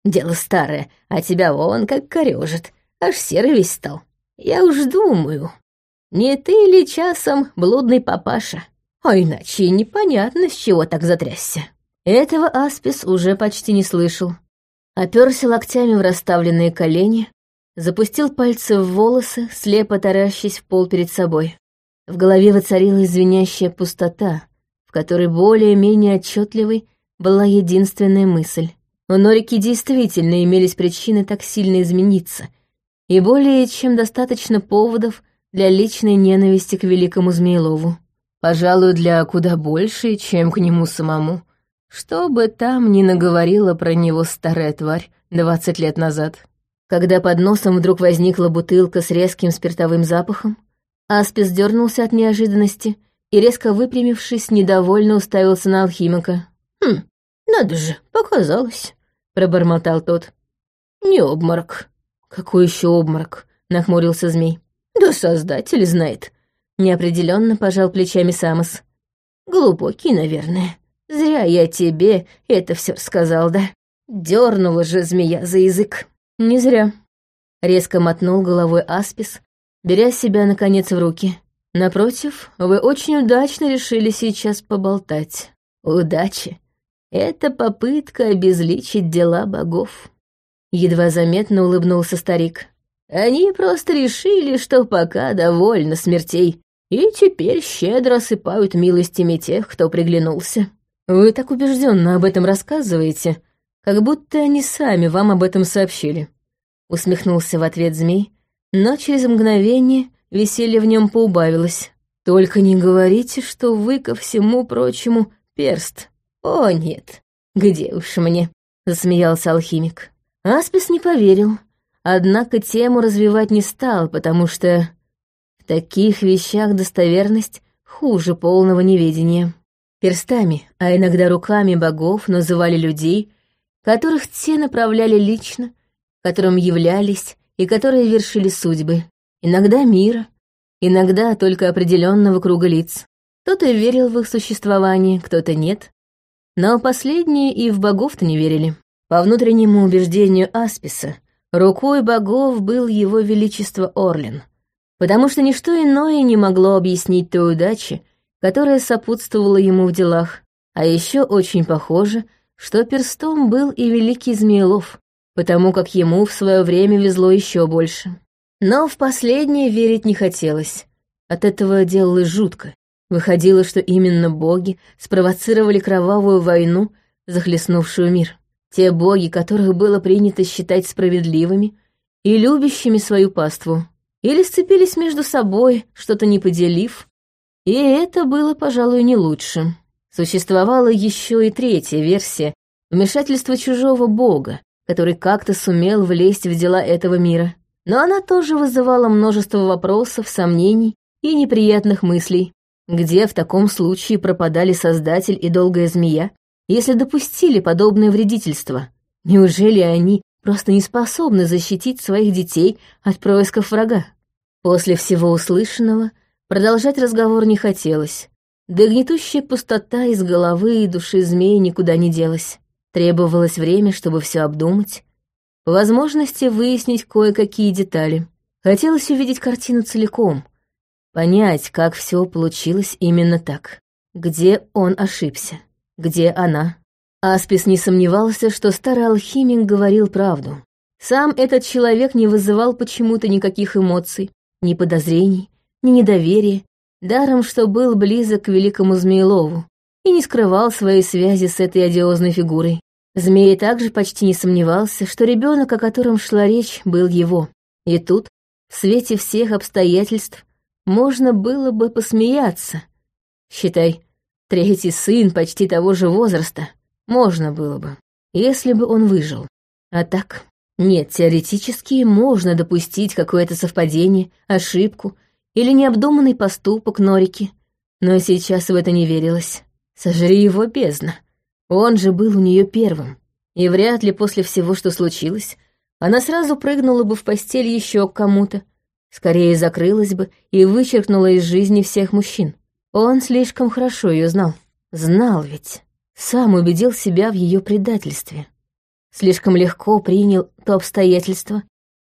Дело старое, а тебя вон как корёжит аж серый весь стал. Я уж думаю, не ты ли часом блудный папаша? А иначе непонятно, с чего так затрясся. Этого Аспис уже почти не слышал. Оперся локтями в расставленные колени, запустил пальцы в волосы, слепо таращась в пол перед собой. В голове воцарилась звенящая пустота, в которой более-менее отчетливой была единственная мысль. У Норики действительно имелись причины так сильно измениться, и более чем достаточно поводов для личной ненависти к великому Змеелову. Пожалуй, для куда большей, чем к нему самому. Что бы там ни наговорила про него старая тварь двадцать лет назад. Когда под носом вдруг возникла бутылка с резким спиртовым запахом, Аспис дернулся от неожиданности и, резко выпрямившись, недовольно уставился на алхимика. «Хм, надо же, показалось», — пробормотал тот. «Не обморок». «Какой еще обморок?» — нахмурился змей. «Да создатель знает», — неопределенно пожал плечами Самос. «Глубокий, наверное. Зря я тебе это все сказал, да? Дернула же змея за язык». «Не зря», — резко мотнул головой Аспис, беря себя, наконец, в руки. «Напротив, вы очень удачно решили сейчас поболтать. Удачи. Это попытка обезличить дела богов». Едва заметно улыбнулся старик. Они просто решили, что пока довольно смертей, и теперь щедро осыпают милостями тех, кто приглянулся. Вы так убежденно об этом рассказываете, как будто они сами вам об этом сообщили. Усмехнулся в ответ змей, но через мгновение веселье в нем поубавилось. Только не говорите, что вы ко всему прочему перст. О, нет, где уж мне, засмеялся алхимик. Аспис не поверил, однако тему развивать не стал, потому что в таких вещах достоверность хуже полного неведения. Перстами, а иногда руками богов называли людей, которых те направляли лично, которым являлись и которые вершили судьбы. Иногда мира, иногда только определенного круга лиц. Кто-то верил в их существование, кто-то нет. Но последние и в богов-то не верили. По внутреннему убеждению Асписа, рукой богов был его величество Орлин, потому что ничто иное не могло объяснить той удачи, которая сопутствовала ему в делах. А еще очень похоже, что перстом был и великий Змеелов, потому как ему в свое время везло еще больше. Но в последнее верить не хотелось. От этого делалось жутко. Выходило, что именно боги спровоцировали кровавую войну, захлестнувшую мир. Те боги, которых было принято считать справедливыми и любящими свою паству, или сцепились между собой, что-то не поделив, и это было, пожалуй, не лучше. Существовала еще и третья версия — вмешательство чужого бога, который как-то сумел влезть в дела этого мира. Но она тоже вызывала множество вопросов, сомнений и неприятных мыслей. Где в таком случае пропадали Создатель и Долгая Змея, если допустили подобное вредительство? Неужели они просто не способны защитить своих детей от происков врага? После всего услышанного продолжать разговор не хотелось, да гнетущая пустота из головы и души змеи никуда не делась. Требовалось время, чтобы все обдумать, по возможности выяснить кое-какие детали. Хотелось увидеть картину целиком — Понять, как все получилось именно так. Где он ошибся? Где она? Аспис не сомневался, что старый алхимик говорил правду. Сам этот человек не вызывал почему-то никаких эмоций, ни подозрений, ни недоверия, даром, что был близок к великому Змеелову и не скрывал своей связи с этой одиозной фигурой. Змей также почти не сомневался, что ребенок, о котором шла речь, был его. И тут, в свете всех обстоятельств, можно было бы посмеяться. Считай, третий сын почти того же возраста. Можно было бы, если бы он выжил. А так, нет, теоретически можно допустить какое-то совпадение, ошибку или необдуманный поступок Норики. Но сейчас в это не верилось. Сожри его бездна. Он же был у нее первым. И вряд ли после всего, что случилось, она сразу прыгнула бы в постель еще к кому-то, Скорее закрылась бы и вычеркнула из жизни всех мужчин. Он слишком хорошо ее знал. Знал ведь. Сам убедил себя в ее предательстве. Слишком легко принял то обстоятельство,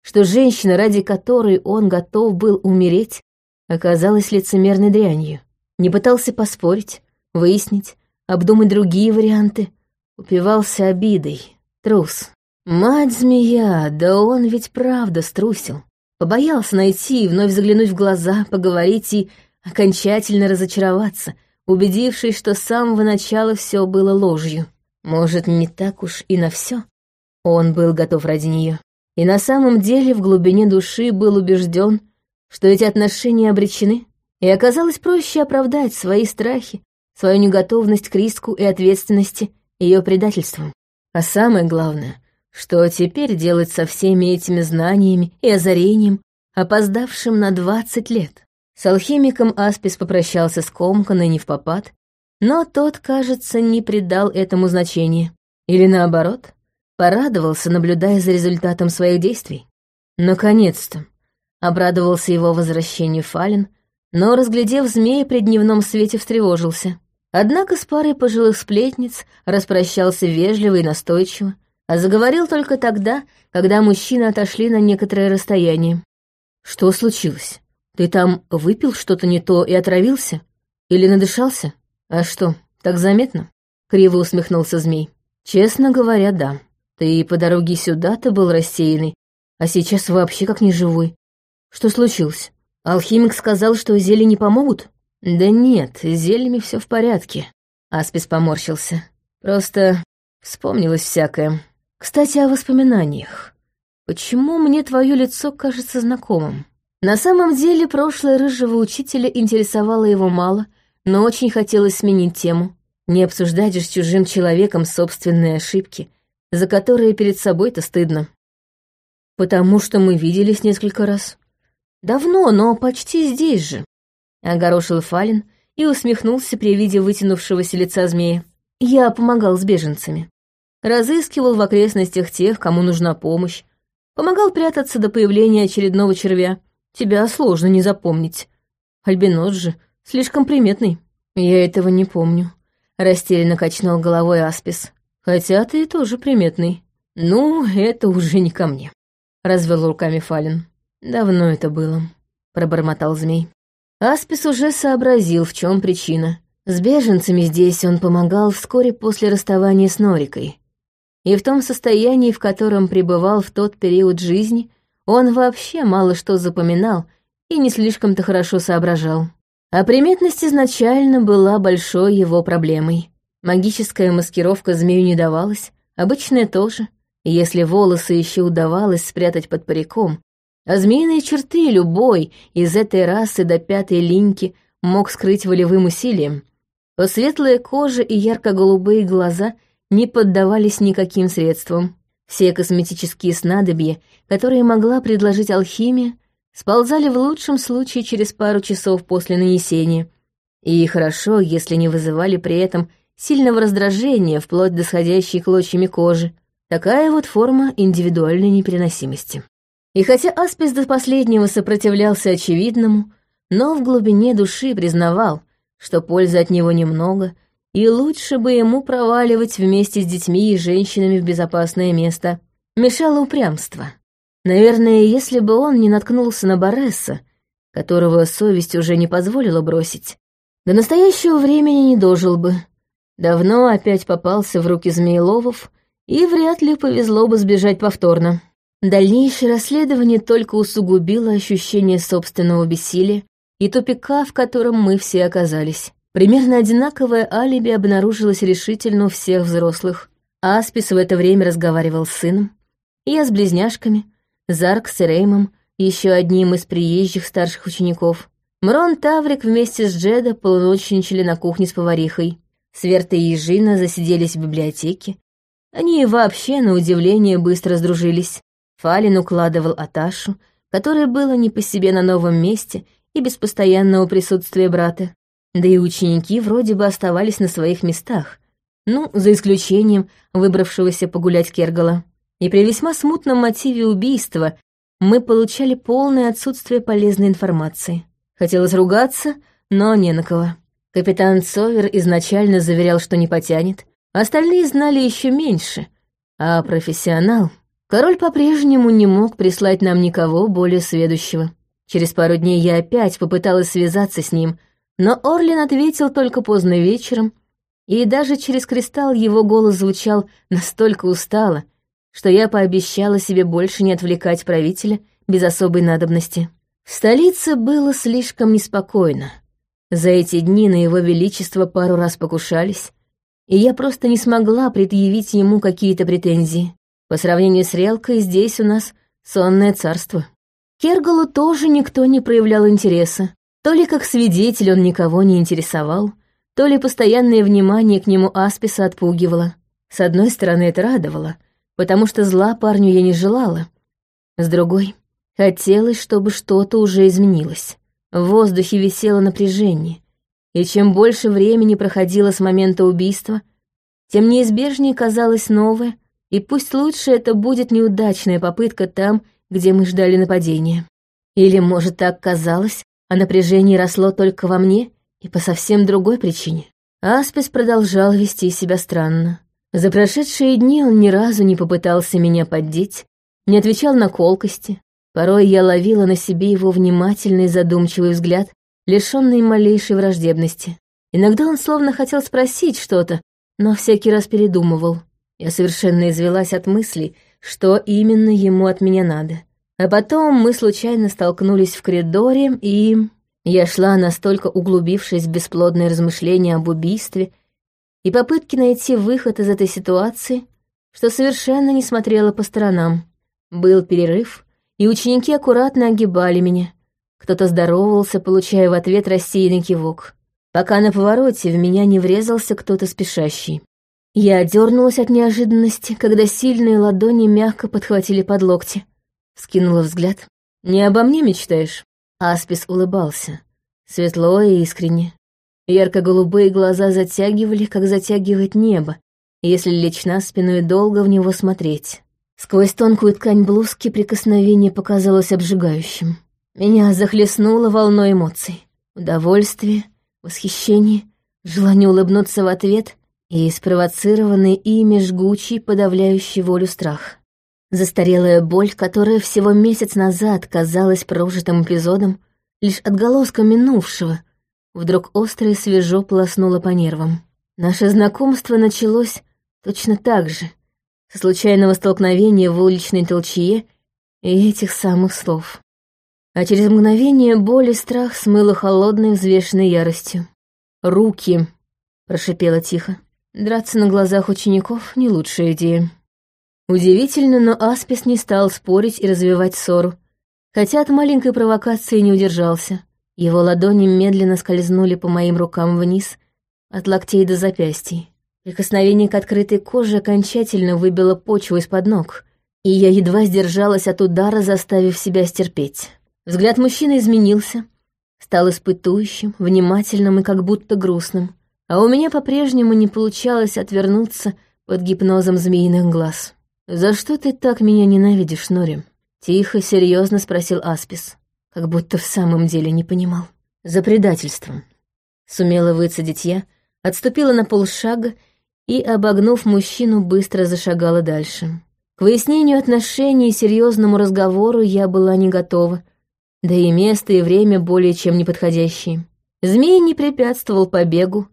что женщина, ради которой он готов был умереть, оказалась лицемерной дрянью. Не пытался поспорить, выяснить, обдумать другие варианты. Упивался обидой. Трус. Мать-змея, да он ведь правда струсил. Побоялся найти и вновь заглянуть в глаза, поговорить и окончательно разочароваться, убедившись, что с самого начала все было ложью. Может, не так уж и на все. Он был готов ради нее. И на самом деле в глубине души был убежден, что эти отношения обречены, и оказалось проще оправдать свои страхи, свою неготовность к риску и ответственности ее предательством. А самое главное, что теперь делать со всеми этими знаниями и озарением, опоздавшим на двадцать лет? С алхимиком Аспис попрощался скомканно не в попад, но тот, кажется, не придал этому значения. Или наоборот, порадовался, наблюдая за результатом своих действий. Наконец-то! Обрадовался его возвращению Фален, но, разглядев змея при дневном свете, встревожился. Однако с парой пожилых сплетниц распрощался вежливо и настойчиво, а заговорил только тогда, когда мужчины отошли на некоторое расстояние. «Что случилось? Ты там выпил что-то не то и отравился? Или надышался? А что, так заметно?» — криво усмехнулся змей. «Честно говоря, да. Ты по дороге сюда-то был рассеянный, а сейчас вообще как неживой. Что случилось? Алхимик сказал, что зелья не помогут? Да нет, с зельями все в порядке. Аспис поморщился. Просто вспомнилось всякое. Кстати, о воспоминаниях. Почему мне твое лицо кажется знакомым? На самом деле, прошлое рыжего учителя интересовало его мало, но очень хотелось сменить тему. Не обсуждать же с чужим человеком собственные ошибки, за которые перед собой-то стыдно. Потому что мы виделись несколько раз. Давно, но почти здесь же. Огорошил Фалин и усмехнулся при виде вытянувшегося лица змея. Я помогал с беженцами. Разыскивал в окрестностях тех, кому нужна помощь. Помогал прятаться до появления очередного червя. Тебя сложно не запомнить. Альбинос же слишком приметный. Я этого не помню. Растерянно качнул головой Аспис. Хотя ты тоже приметный. Ну, это уже не ко мне. Развел руками Фалин. Давно это было. Пробормотал змей. Аспис уже сообразил, в чем причина. С беженцами здесь он помогал вскоре после расставания с Норикой. И в том состоянии, в котором пребывал в тот период жизни, он вообще мало что запоминал и не слишком-то хорошо соображал. А приметность изначально была большой его проблемой. Магическая маскировка змею не давалась, обычная тоже. Если волосы еще удавалось спрятать под париком, а змеиные черты любой из этой расы до пятой линьки мог скрыть волевым усилием, то светлая кожа и ярко-голубые глаза не поддавались никаким средствам. Все косметические снадобья, которые могла предложить алхимия, сползали в лучшем случае через пару часов после нанесения. И хорошо, если не вызывали при этом сильного раздражения вплоть до сходящей клочьями кожи. Такая вот форма индивидуальной непереносимости. И хотя Аспис до последнего сопротивлялся очевидному, но в глубине души признавал, что пользы от него немного, и лучше бы ему проваливать вместе с детьми и женщинами в безопасное место. Мешало упрямство. Наверное, если бы он не наткнулся на Боресса, которого совесть уже не позволила бросить, до настоящего времени не дожил бы. Давно опять попался в руки Змееловов, и вряд ли повезло бы сбежать повторно. Дальнейшее расследование только усугубило ощущение собственного бессилия и тупика, в котором мы все оказались. Примерно одинаковое алиби обнаружилось решительно у всех взрослых. Аспис в это время разговаривал с сыном, я с близняшками, Зарк с Реймом, еще одним из приезжих старших учеников. Мрон Таврик вместе с Джеда полуночничали на кухне с поварихой. Сверта и Ежина засиделись в библиотеке. Они вообще, на удивление, быстро сдружились. Фалин укладывал Аташу, которая была не по себе на новом месте и без постоянного присутствия брата. Да и ученики вроде бы оставались на своих местах, ну, за исключением выбравшегося погулять Кергала. И при весьма смутном мотиве убийства мы получали полное отсутствие полезной информации. Хотелось ругаться, но не на кого. Капитан Совер изначально заверял, что не потянет, остальные знали еще меньше, а профессионал... Король по-прежнему не мог прислать нам никого более сведущего. Через пару дней я опять попыталась связаться с ним, но Орлин ответил только поздно вечером, и даже через кристалл его голос звучал настолько устало, что я пообещала себе больше не отвлекать правителя без особой надобности. В столице было слишком неспокойно. За эти дни на его величество пару раз покушались, и я просто не смогла предъявить ему какие-то претензии. По сравнению с Релкой, здесь у нас сонное царство. Кергалу тоже никто не проявлял интереса. То ли как свидетель он никого не интересовал, то ли постоянное внимание к нему Асписа отпугивало. С одной стороны, это радовало, потому что зла парню я не желала. С другой, хотелось, чтобы что-то уже изменилось. В воздухе висело напряжение, и чем больше времени проходило с момента убийства, тем неизбежнее казалось новое, и пусть лучше это будет неудачная попытка там, где мы ждали нападения. Или, может, так казалось, а напряжение росло только во мне и по совсем другой причине. Аспис продолжал вести себя странно. За прошедшие дни он ни разу не попытался меня поддеть, не отвечал на колкости. Порой я ловила на себе его внимательный задумчивый взгляд, лишённый малейшей враждебности. Иногда он словно хотел спросить что-то, но всякий раз передумывал. Я совершенно извелась от мыслей, что именно ему от меня надо. А потом мы случайно столкнулись в коридоре, и... Я шла, настолько углубившись в бесплодные размышления об убийстве и попытке найти выход из этой ситуации, что совершенно не смотрела по сторонам. Был перерыв, и ученики аккуратно огибали меня. Кто-то здоровался, получая в ответ рассеянный кивок, пока на повороте в меня не врезался кто-то спешащий. Я дернулась от неожиданности, когда сильные ладони мягко подхватили под локти. Скинула взгляд. «Не обо мне мечтаешь?» Аспис улыбался. Светло и искренне. Ярко-голубые глаза затягивали, как затягивает небо, если лечь на спину и долго в него смотреть. Сквозь тонкую ткань блузки прикосновение показалось обжигающим. Меня захлестнуло волной эмоций. Удовольствие, восхищение, желание улыбнуться в ответ и спровоцированный ими жгучий, подавляющий волю страх. Застарелая боль, которая всего месяц назад казалась прожитым эпизодом, лишь отголоском минувшего, вдруг остро и свежо полоснула по нервам. Наше знакомство началось точно так же, со случайного столкновения в уличной толчье и этих самых слов. А через мгновение боль и страх смыло холодной взвешенной яростью. «Руки!» — прошипела тихо. Драться на глазах учеников — не лучшая идея. Удивительно, но Аспис не стал спорить и развивать ссору, хотя от маленькой провокации не удержался. Его ладони медленно скользнули по моим рукам вниз, от локтей до запястий. Прикосновение к открытой коже окончательно выбило почву из-под ног, и я едва сдержалась от удара, заставив себя стерпеть. Взгляд мужчины изменился, стал испытующим, внимательным и как будто грустным а у меня по-прежнему не получалось отвернуться под гипнозом змеиных глаз. «За что ты так меня ненавидишь, Нори?» Тихо, серьезно спросил Аспис, как будто в самом деле не понимал. «За предательство». Сумела выцедить я, отступила на полшага и, обогнув мужчину, быстро зашагала дальше. К выяснению отношений и серьезному разговору я была не готова, да и место и время более чем неподходящие. Змей не препятствовал побегу,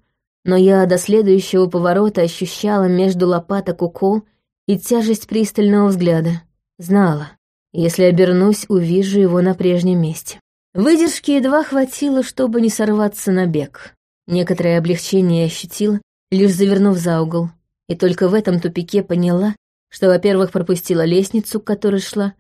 но я до следующего поворота ощущала между лопаток укол и тяжесть пристального взгляда. Знала, если обернусь, увижу его на прежнем месте. Выдержки едва хватило, чтобы не сорваться на бег. Некоторое облегчение ощутила, лишь завернув за угол, и только в этом тупике поняла, что, во-первых, пропустила лестницу, к которой шла,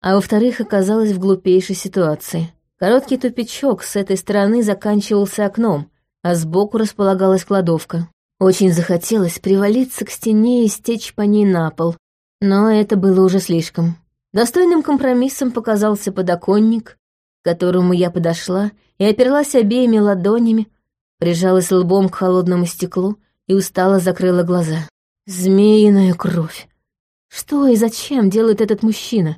а во-вторых, оказалась в глупейшей ситуации. Короткий тупичок с этой стороны заканчивался окном, а сбоку располагалась кладовка. Очень захотелось привалиться к стене и стечь по ней на пол, но это было уже слишком. Достойным компромиссом показался подоконник, к которому я подошла и оперлась обеими ладонями, прижалась лбом к холодному стеклу и устало закрыла глаза. Змеиная кровь. Что и зачем делает этот мужчина?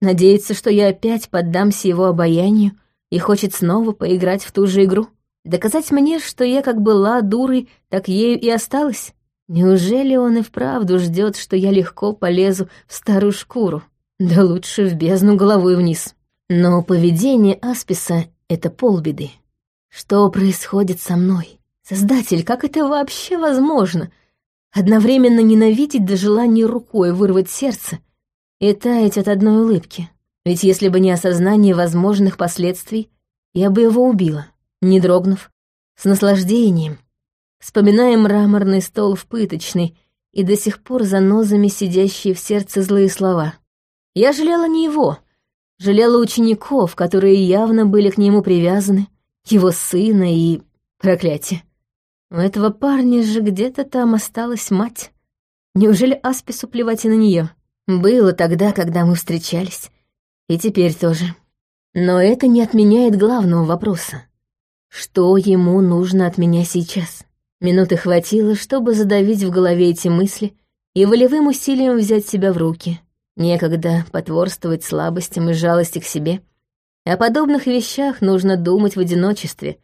Надеется, что я опять поддамся его обаянию и хочет снова поиграть в ту же игру? Доказать мне, что я как была дурой, так ею и осталась? Неужели он и вправду ждет, что я легко полезу в старую шкуру? Да лучше в бездну головой вниз. Но поведение Асписа — это полбеды. Что происходит со мной? Создатель, как это вообще возможно? Одновременно ненавидеть до желания рукой вырвать сердце и таять от одной улыбки. Ведь если бы не осознание возможных последствий, я бы его убила не дрогнув, с наслаждением, вспоминая мраморный стол в пыточной и до сих пор занозами сидящие в сердце злые слова. Я жалела не его, жалела учеников, которые явно были к нему привязаны, его сына и... проклятие. У этого парня же где-то там осталась мать. Неужели Аспису плевать и на нее? Было тогда, когда мы встречались. И теперь тоже. Но это не отменяет главного вопроса. Что ему нужно от меня сейчас? Минуты хватило, чтобы задавить в голове эти мысли и волевым усилием взять себя в руки. Некогда потворствовать слабостям и жалости к себе. О подобных вещах нужно думать в одиночестве,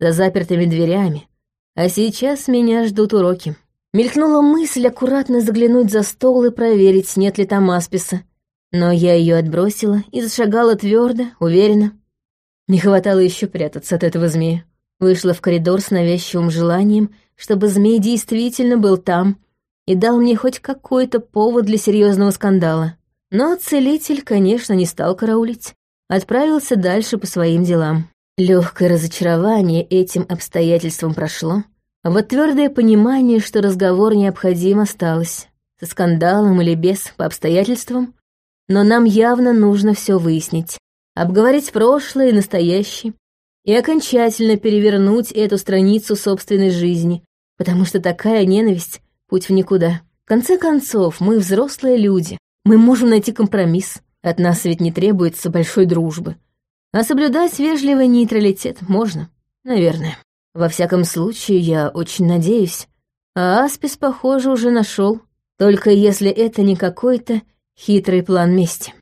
за запертыми дверями. А сейчас меня ждут уроки. Мелькнула мысль аккуратно заглянуть за стол и проверить, нет ли там асписа. Но я ее отбросила и зашагала твердо, уверенно. Не хватало еще прятаться от этого змея. Вышла в коридор с навязчивым желанием, чтобы змей действительно был там, и дал мне хоть какой-то повод для серьезного скандала. Но целитель, конечно, не стал караулить. Отправился дальше по своим делам. Легкое разочарование этим обстоятельством прошло. Вот твердое понимание, что разговор необходим, осталось. Со скандалом или без, по обстоятельствам. Но нам явно нужно все выяснить. Обговорить прошлое и настоящее. И окончательно перевернуть эту страницу собственной жизни. Потому что такая ненависть — путь в никуда. В конце концов, мы взрослые люди. Мы можем найти компромисс. От нас ведь не требуется большой дружбы. А соблюдать вежливый нейтралитет можно, наверное. Во всяком случае, я очень надеюсь. А Аспис, похоже, уже нашел. Только если это не какой-то хитрый план мести.